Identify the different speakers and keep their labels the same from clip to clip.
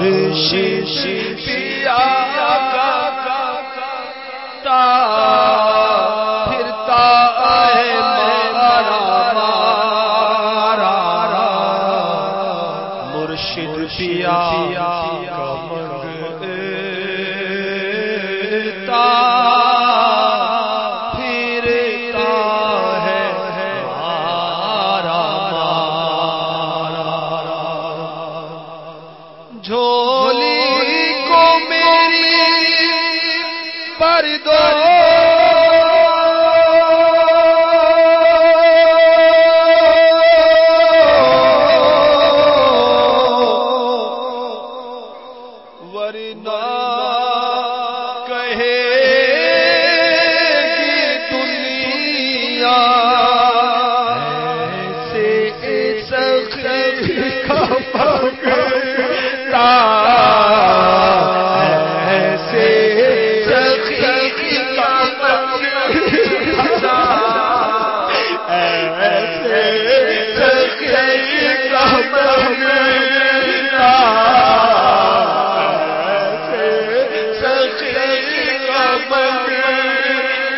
Speaker 1: شیشی کر دو۔ ورنہ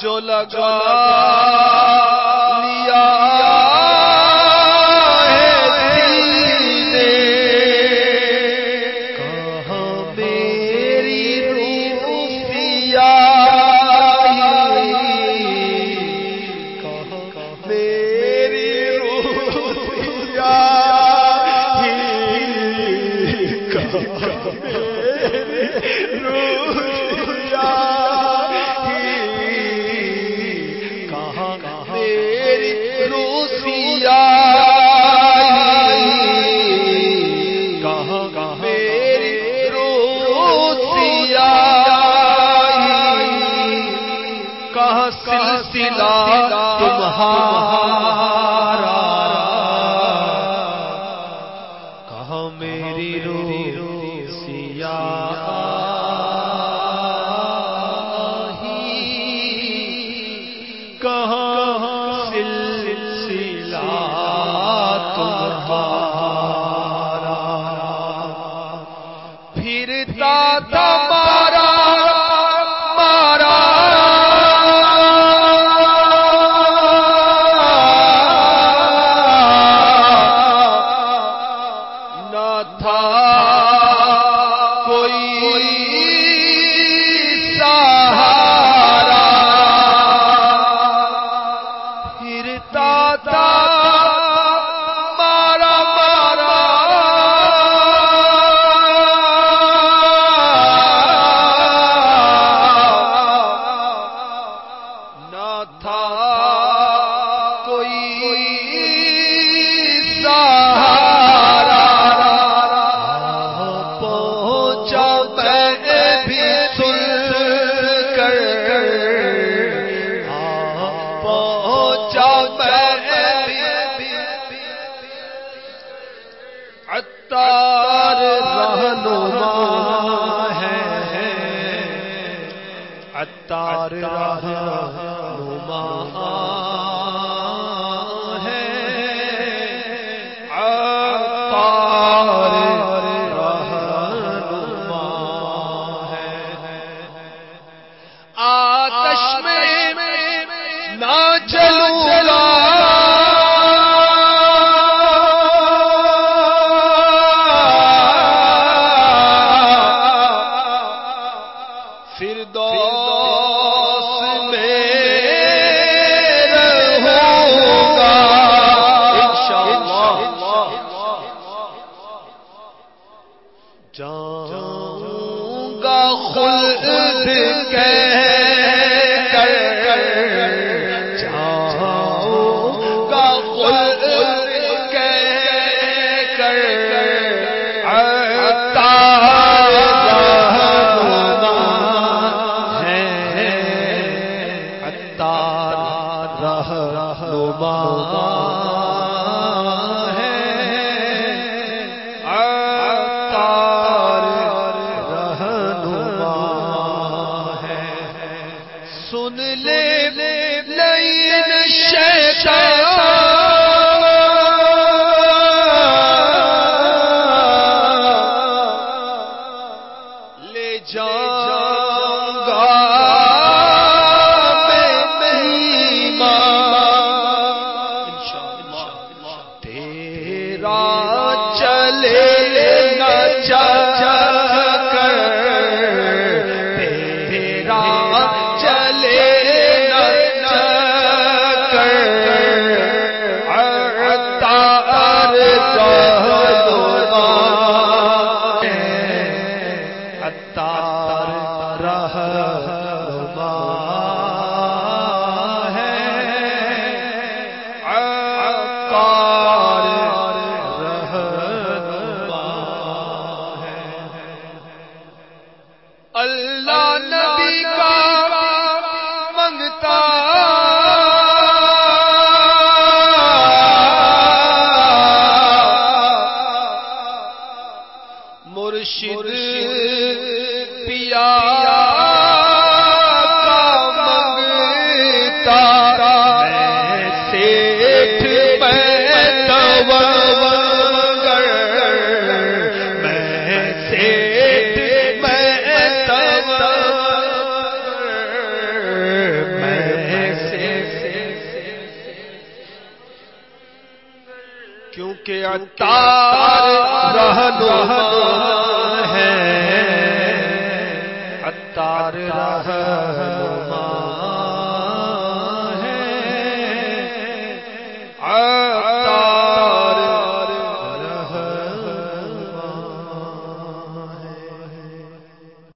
Speaker 1: جو لگا کا سلسلہ تمہارا کہاں میری رو سیا کہاں خلق کے لینا چاہ مرشد پیا کیونکہ اتار رہ عطار رہ